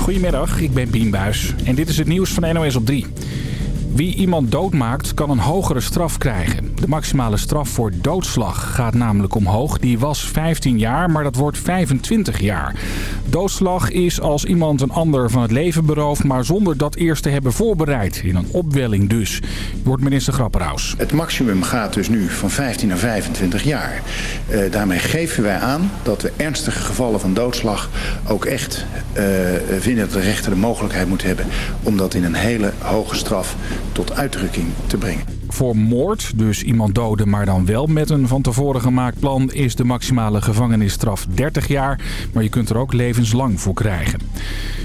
Goedemiddag, ik ben Bien Buis en dit is het nieuws van NOS op 3. Wie iemand doodmaakt kan een hogere straf krijgen. De maximale straf voor doodslag gaat namelijk omhoog. Die was 15 jaar, maar dat wordt 25 jaar. Doodslag is als iemand een ander van het leven berooft... maar zonder dat eerst te hebben voorbereid. In een opwelling dus, wordt minister Grapperhaus. Het maximum gaat dus nu van 15 naar 25 jaar. Uh, daarmee geven wij aan dat we ernstige gevallen van doodslag... ook echt uh, vinden dat de rechter de mogelijkheid moet hebben... om dat in een hele hoge straf tot uitdrukking te brengen. Voor moord, dus iemand doden maar dan wel met een van tevoren gemaakt plan... is de maximale gevangenisstraf 30 jaar, maar je kunt er ook levenslang voor krijgen.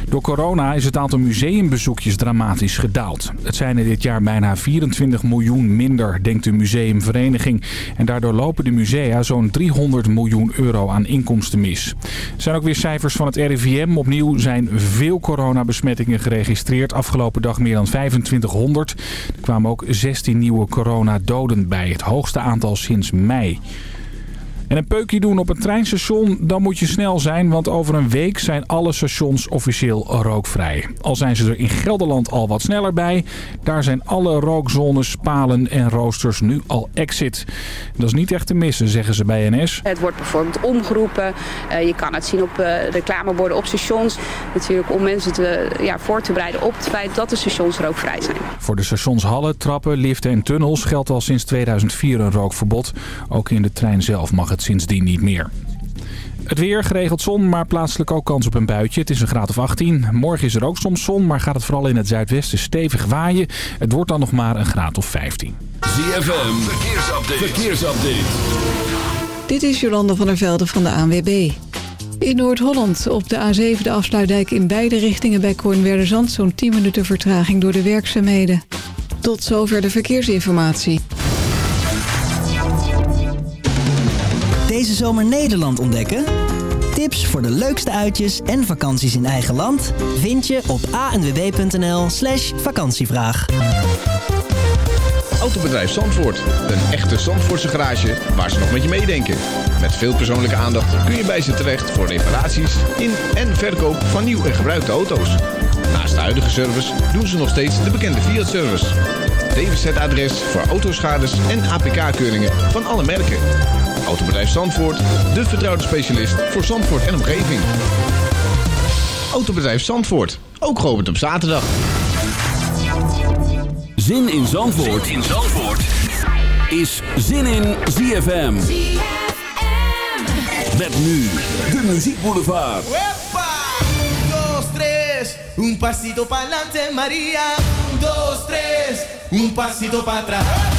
Door corona is het aantal museumbezoekjes dramatisch gedaald. Het zijn er dit jaar bijna 24 miljoen minder, denkt de museumvereniging. En daardoor lopen de musea zo'n 300 miljoen euro aan inkomsten mis. Er zijn ook weer cijfers van het RIVM. Opnieuw zijn veel coronabesmettingen geregistreerd. Afgelopen dag meer dan 2500. Er kwamen ook 16 nieuwe coronadoden bij. Het hoogste aantal sinds mei. En een peukje doen op een treinstation, dan moet je snel zijn, want over een week zijn alle stations officieel rookvrij. Al zijn ze er in Gelderland al wat sneller bij, daar zijn alle rookzones, palen en roosters nu al exit. Dat is niet echt te missen, zeggen ze bij NS. Het wordt bijvoorbeeld omgeroepen, uh, je kan het zien op uh, reclameborden op stations. Natuurlijk om mensen te, ja, voor te bereiden op het feit dat de stations rookvrij zijn. Voor de stationshallen, trappen, liften en tunnels geldt al sinds 2004 een rookverbod. Ook in de trein zelf mag het sindsdien niet meer. Het weer, geregeld zon, maar plaatselijk ook kans op een buitje. Het is een graad of 18. Morgen is er ook soms zon, maar gaat het vooral in het zuidwesten stevig waaien. Het wordt dan nog maar een graad of 15. ZFM, verkeersupdate. verkeersupdate. Dit is Jolanda van der Velde van de ANWB. In Noord-Holland op de A7 de afsluitdijk in beide richtingen bij Kornwerderzand... zo'n 10 minuten vertraging door de werkzaamheden. Tot zover de verkeersinformatie. Zomer Nederland ontdekken? Tips voor de leukste uitjes en vakanties in eigen land vind je op anwb.nl slash vakantievraag. Autobedrijf Zandvoort. Een echte Zandvoortse garage waar ze nog met je meedenken. Met veel persoonlijke aandacht kun je bij ze terecht voor reparaties in en verkoop van nieuw en gebruikte auto's. Naast de huidige service doen ze nog steeds de bekende Fiat-service. DWZ-adres voor autoschades en APK-keuringen van alle merken. Autobedrijf Zandvoort, de vertrouwde specialist voor Zandvoort en omgeving. Autobedrijf Zandvoort, ook geopend op zaterdag. Zin in Zandvoort, in Zandvoort. is Zin in ZFM. ZFM. Met nu de! Dos, tres, un pasito pa'lante Maria. Dos, tres, um passito pra trás.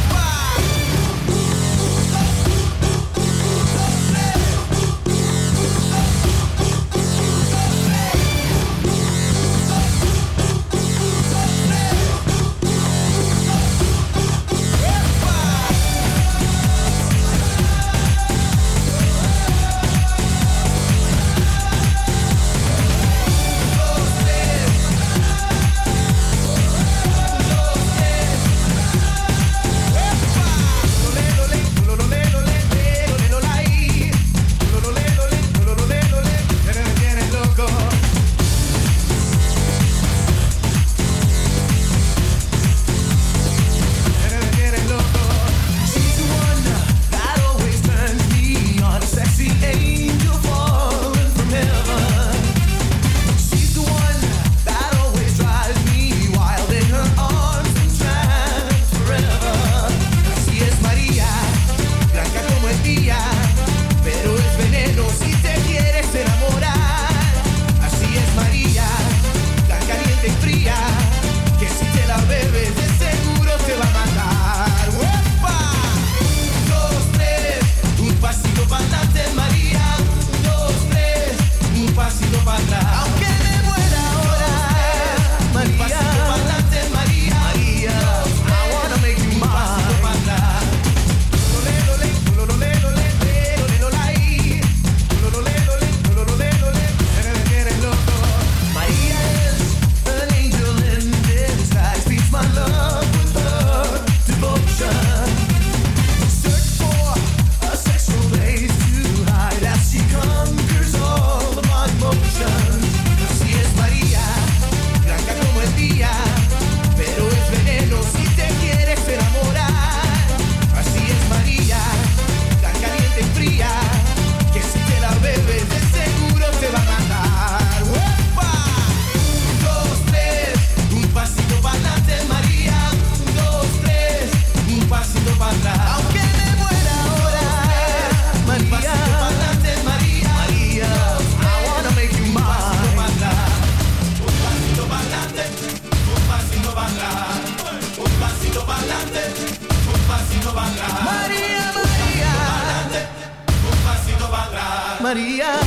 María.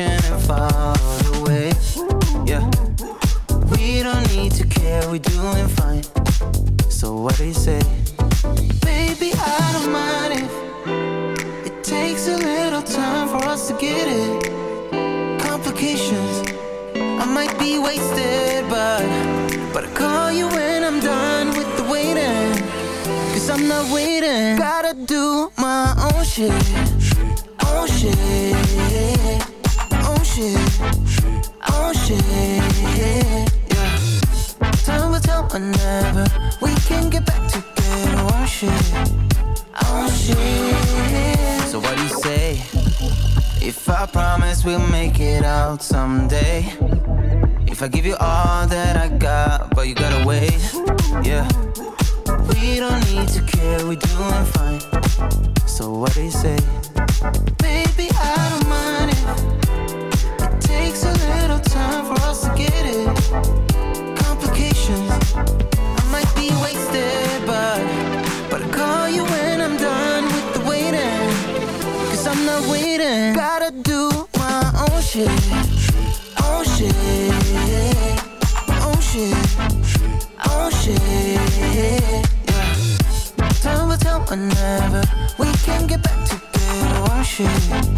And follow the way. Yeah, we don't need to care, we're doing fine. So what do you say? Baby, I don't mind if it takes a little time for us to get it. Complications, I might be wasted, but but I call you when I'm done with the waiting. Cause I'm not waiting. Gotta do my own shit. Promise we'll make it out someday. If I give you all that I got, but you gotta wait, yeah. We don't need to care, we're doing fine. So what do you say? Baby, I don't mind if it takes a little time for us to get it. Complications, I might be wasted, but but I call you when I'm done with the waiting. Cause I'm not waiting. Gotta Oh, shit. Own shit. Own shit. Own shit. Yeah. Time will tell whenever we can get back together. Own shit.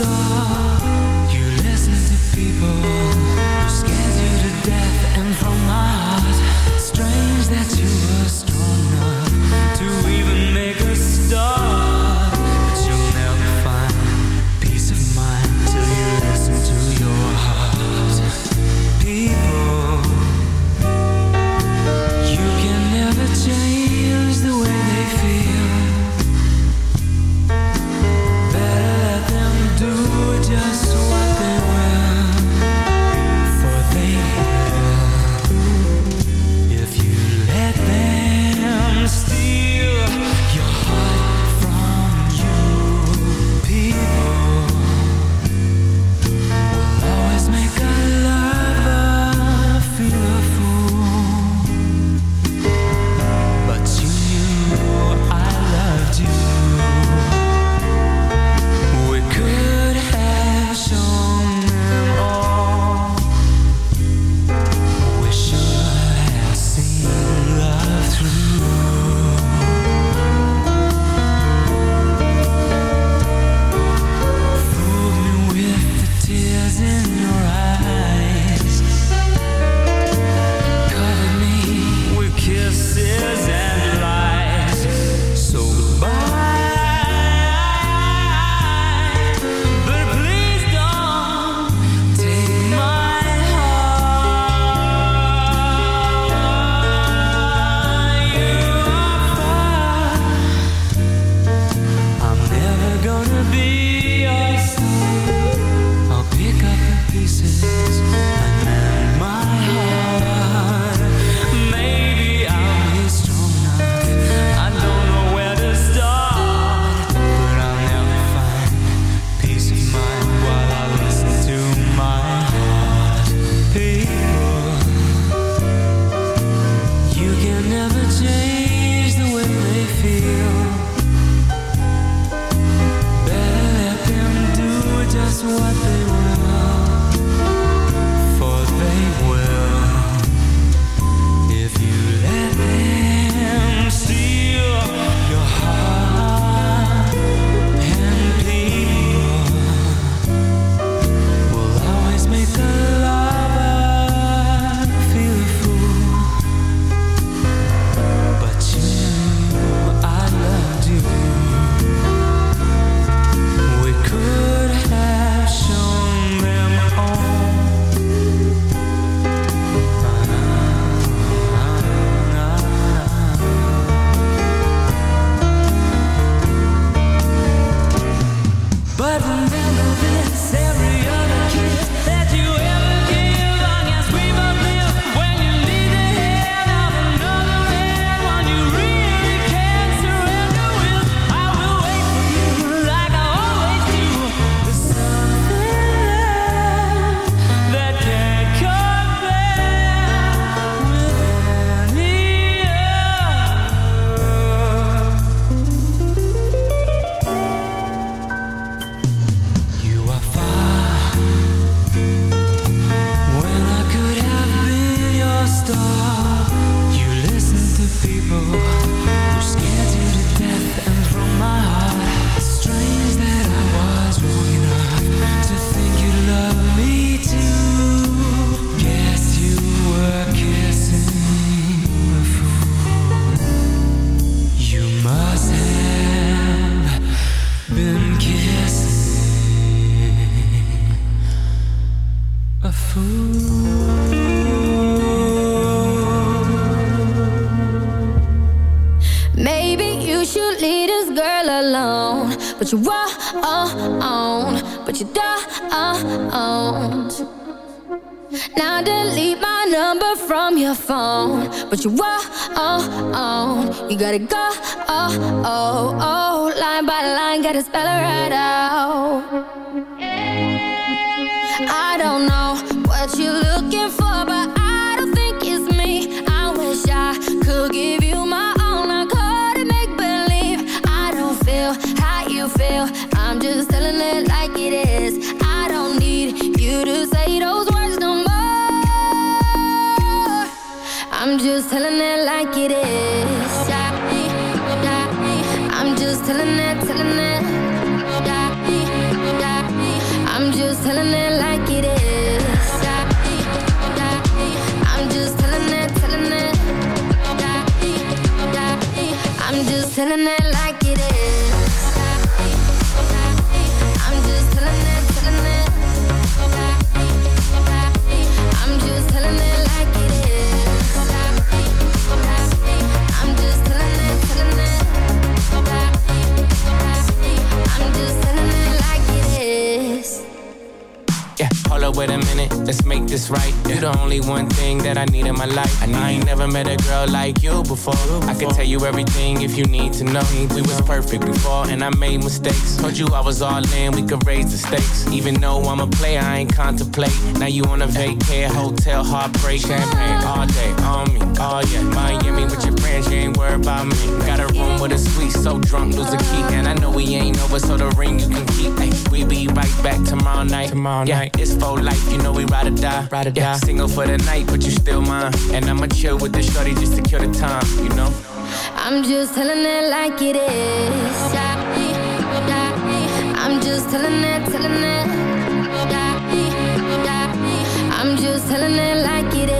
ja. Your phone. But you won't, you gotta go. Oh, oh, oh. Line by line, gotta spell it right out. I don't know what you're let's make this right. You're the only one thing that I need in my life. I, ain't never met a girl like you before. I can tell you everything if you need to know. We was perfect before, and I made mistakes. Told you I was all in, we could raise the stakes. Even though I'm a player, I ain't contemplate. Now you on a vacay, hotel, heartbreak, champagne all day on me. Oh yeah, Miami with your friends, you ain't worried about me. Got a room with a suite, so drunk, lose a key. And I know we ain't over, so the ring you can keep. Ay, we be right back tomorrow night. Tomorrow yeah, night. it's for life, you know we ride or die. Ride or yeah. Single for the night, but you still mine. And I'ma chill with the shorty just to kill the time, you know? I'm just telling it like it is. I'm just telling it, telling it. I'm just telling it like it is.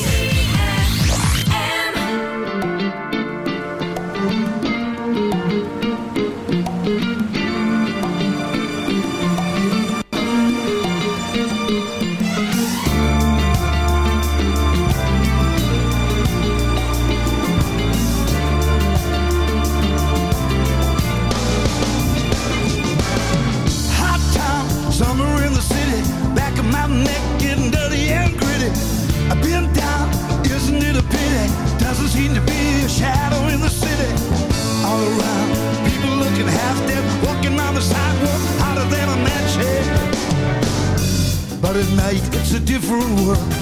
It's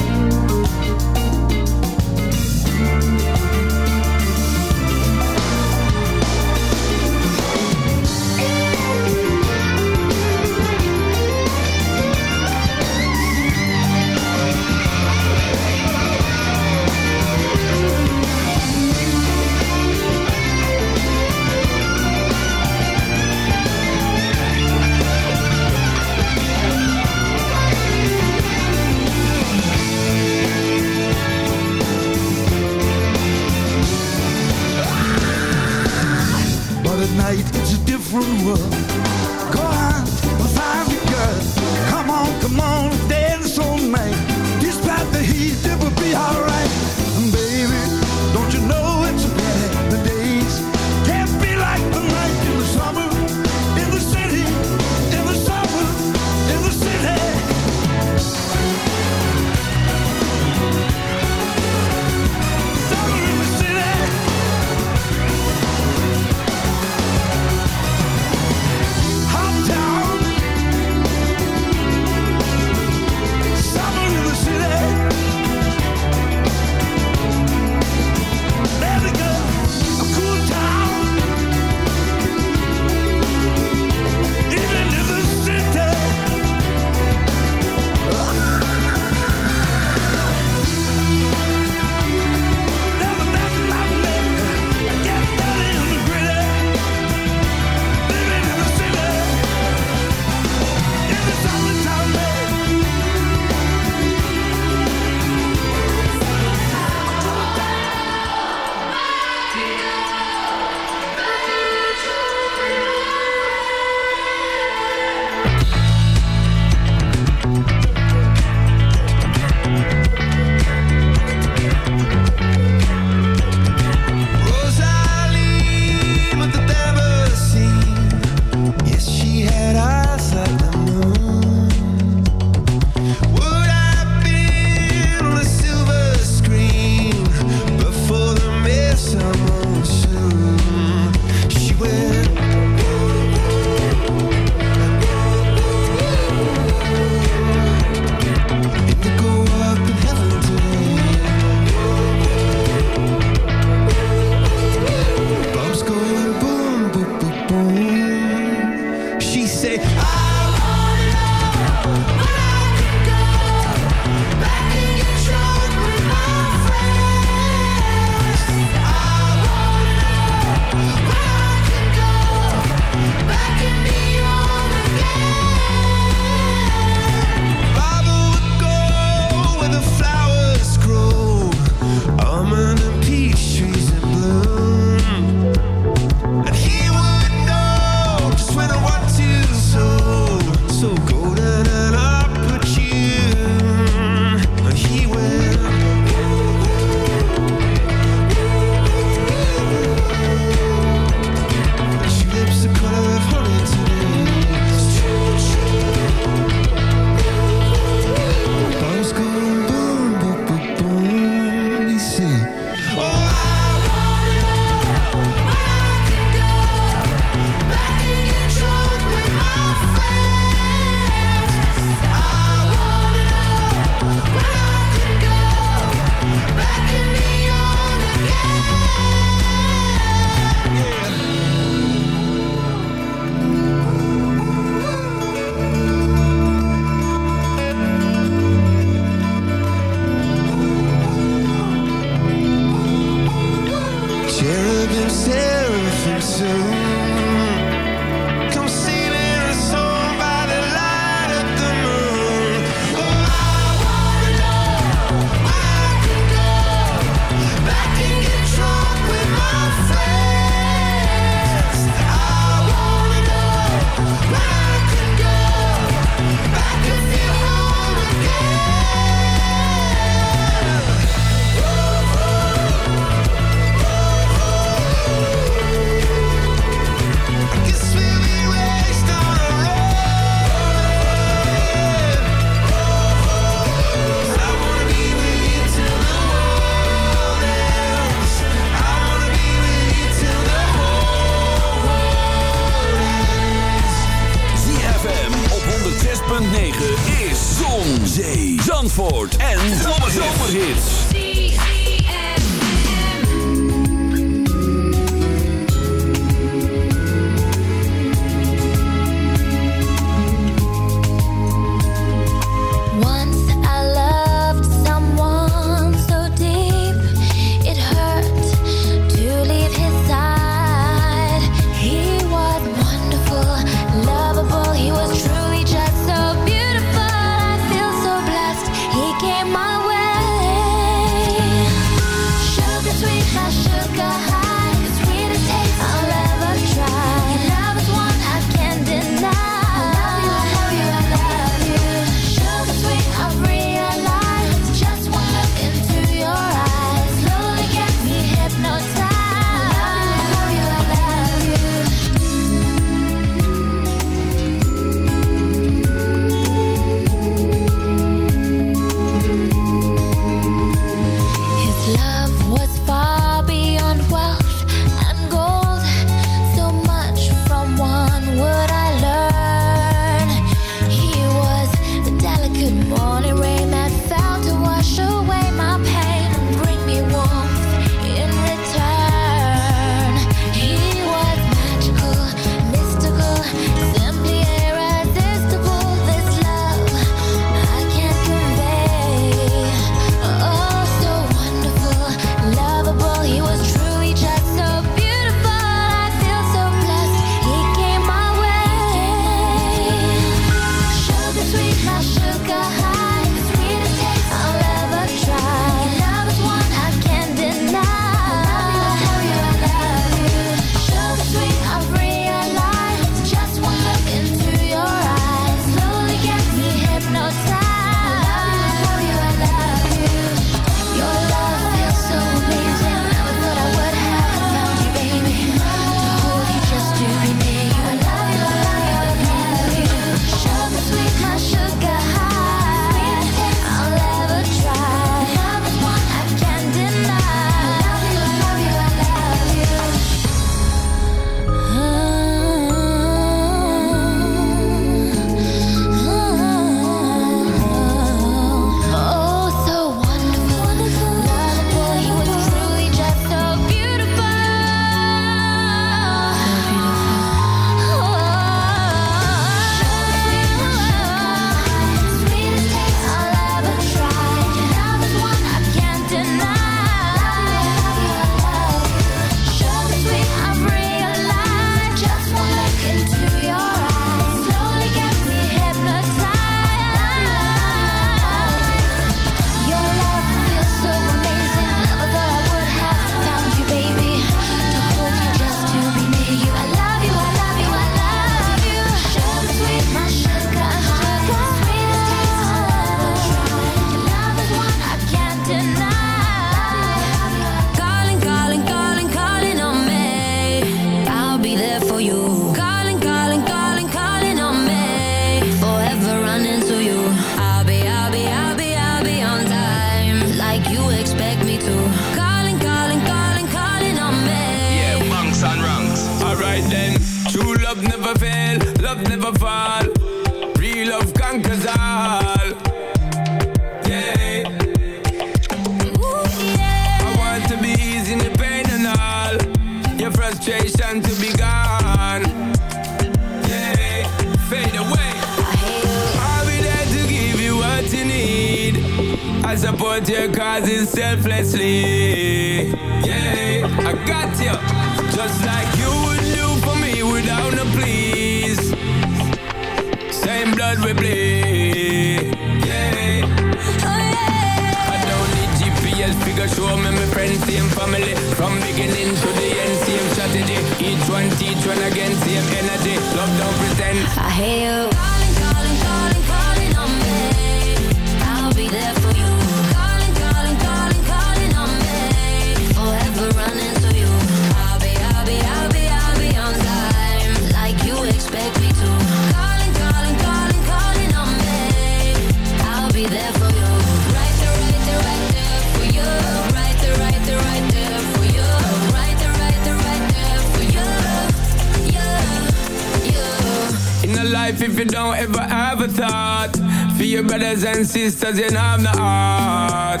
and sisters, you know I'm the heart.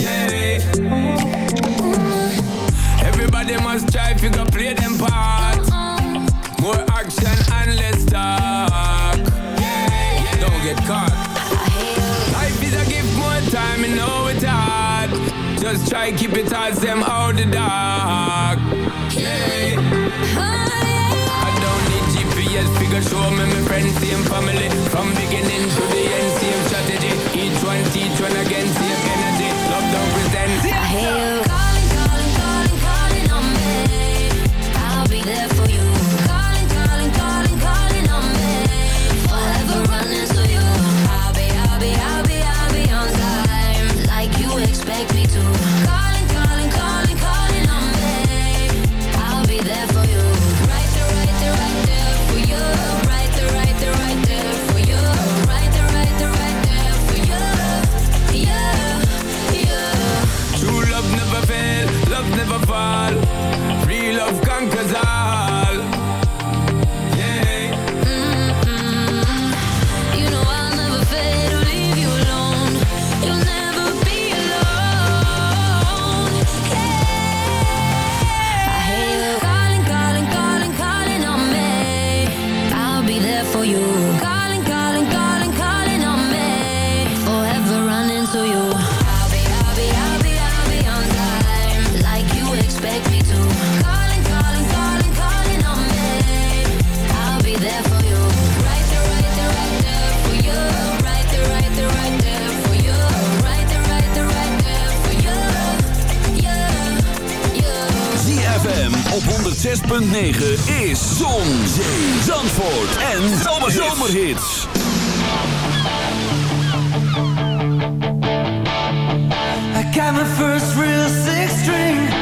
Yeah. Everybody must try if you can play them part. More action and less talk. Yeah. Don't get caught. Life is a gift, more time, and know it's hard. Just try keep it hard, them out the dark. Sales figure show me my friends, same family. From beginning to the end, same strategy. Each one teach one again, 106.9 is Zon, Zee, Zandvoort en Zomerhits. I got my first real six string.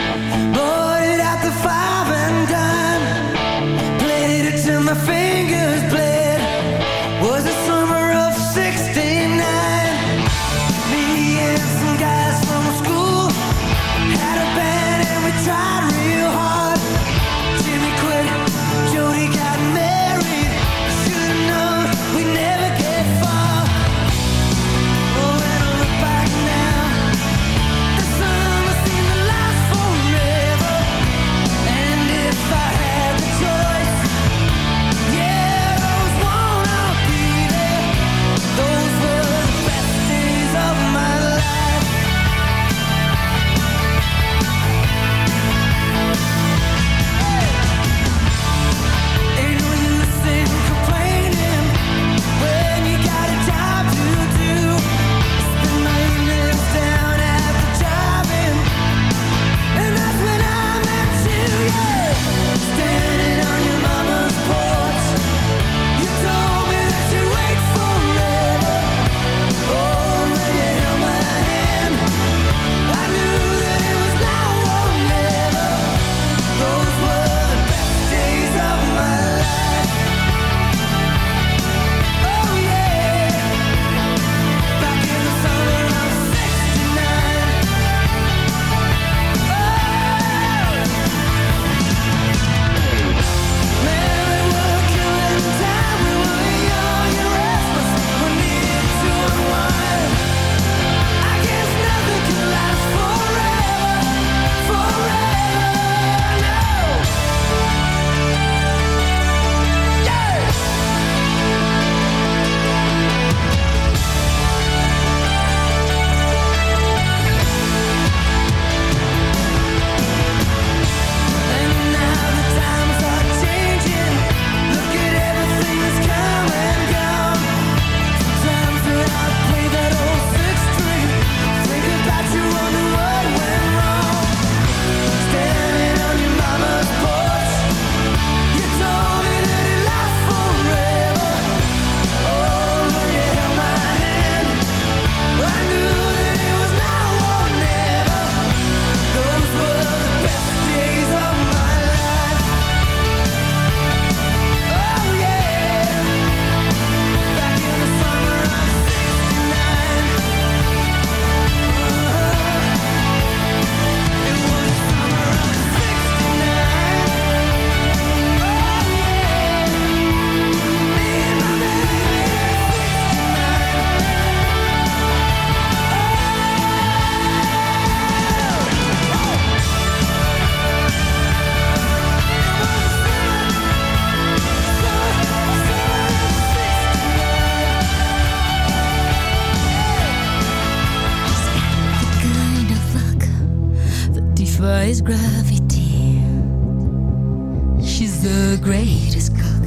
destroys gravity. She's the greatest cook,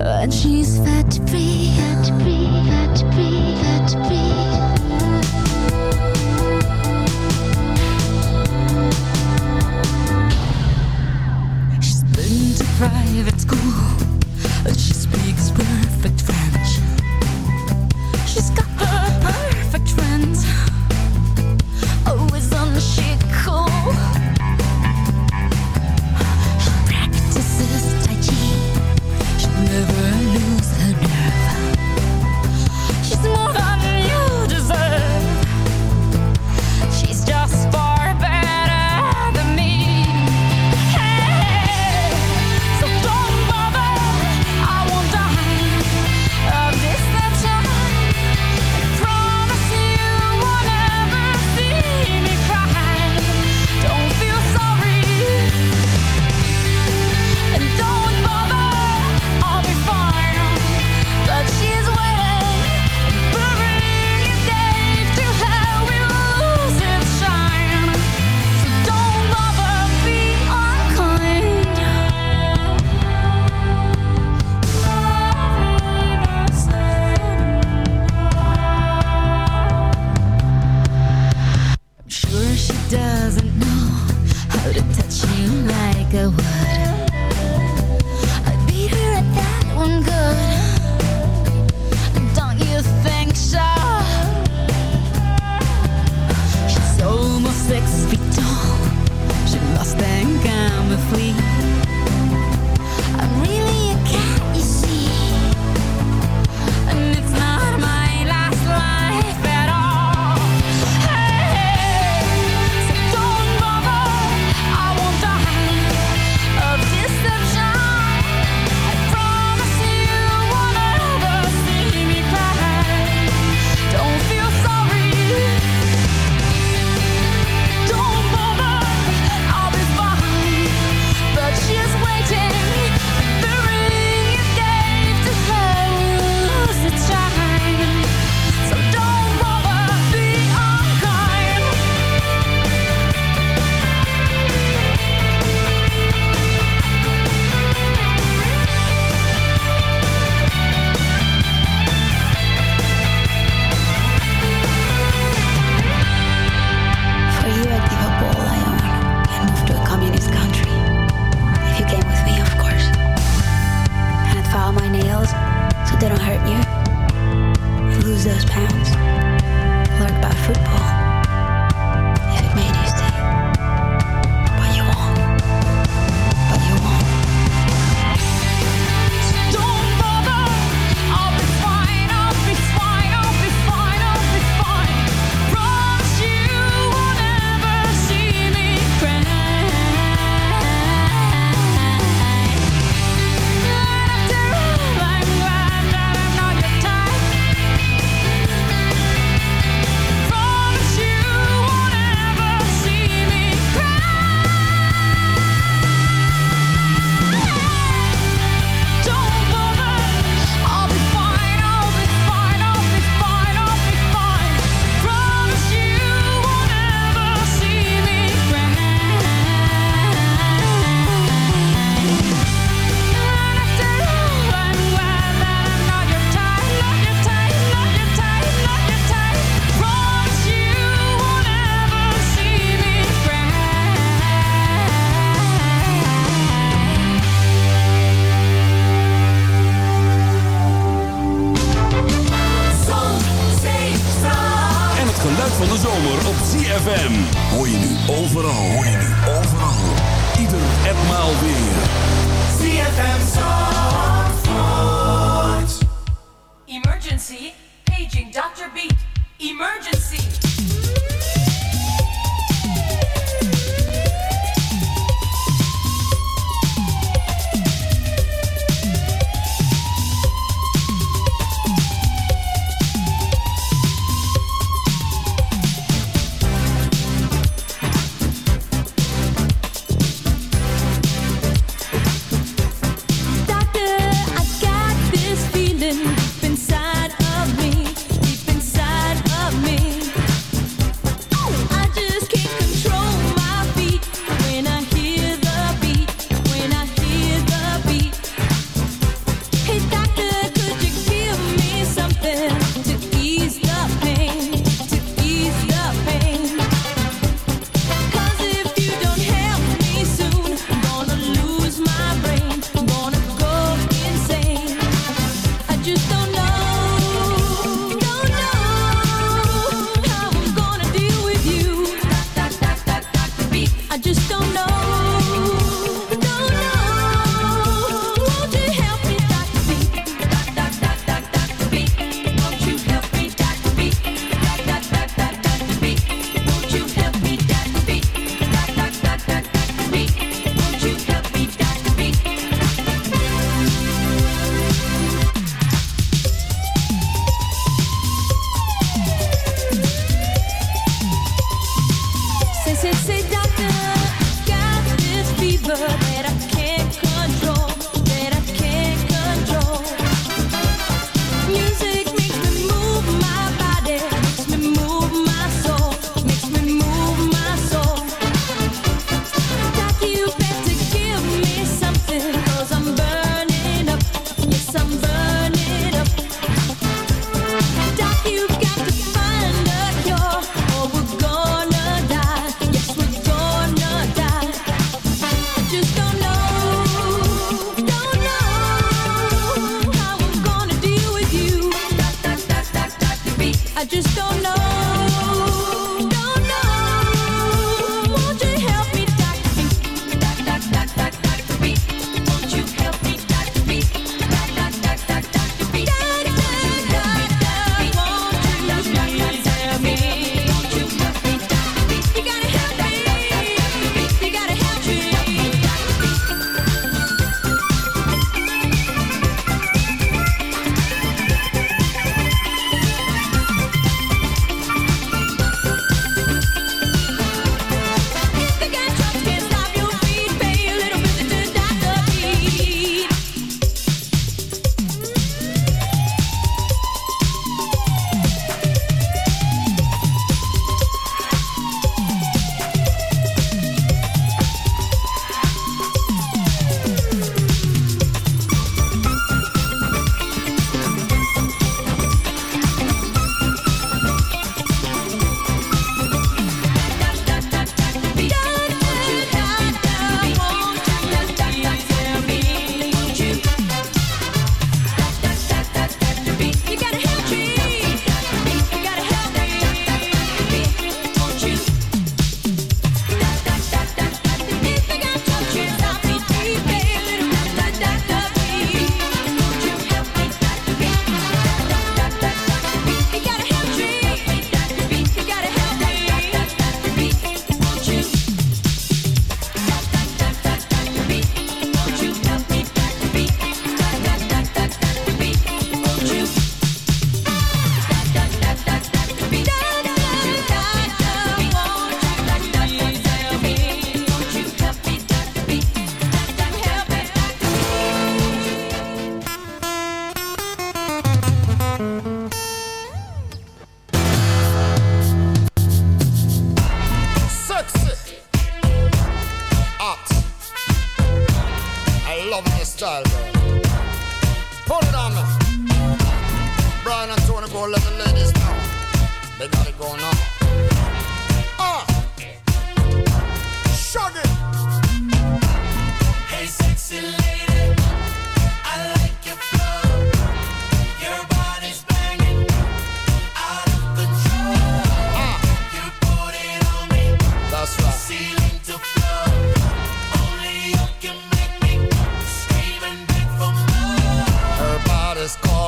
and she's fat free, fat free, fat free, fat free. She's been to private school, and she speaks perfect French.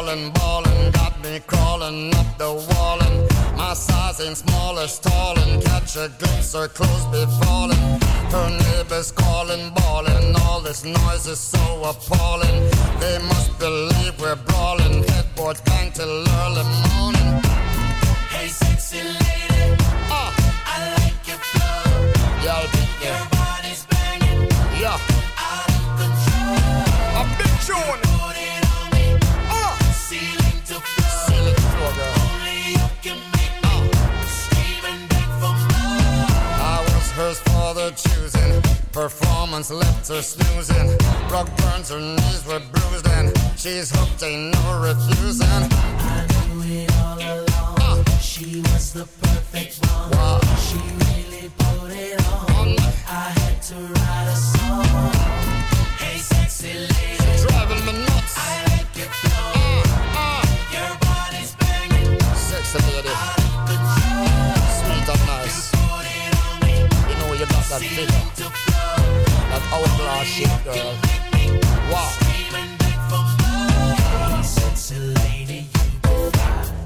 crawling, ballin' got me crawling up the wall. And my size ain't small as tall, and catch a glimpse or close be falling. Her neighbors calling, ballin'. all this noise is so appalling. They must believe we're brawling, Headboard bang till early morning. Hey, sexy lady, uh, I like your flow. Yeah, your body's banging, yeah, out of control. A big tune. For the choosing. Performance left her snoozing. Rock burns, her knees were bruised, and she's hooked, ain't no refusing. I knew it all along. Ah. She was the perfect one. Wow. She really put it on. I had to write a song. Hey, sexy lady. Driving me nuts. I like your that figure, that shape, girl. Wow. Sexy lady, you.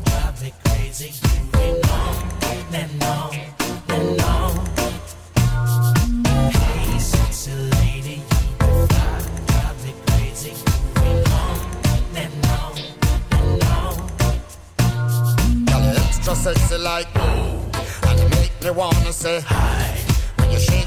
Drive me crazy. You sexy lady, you. Drive me crazy. You you extra sexy like and you make me wanna say hi.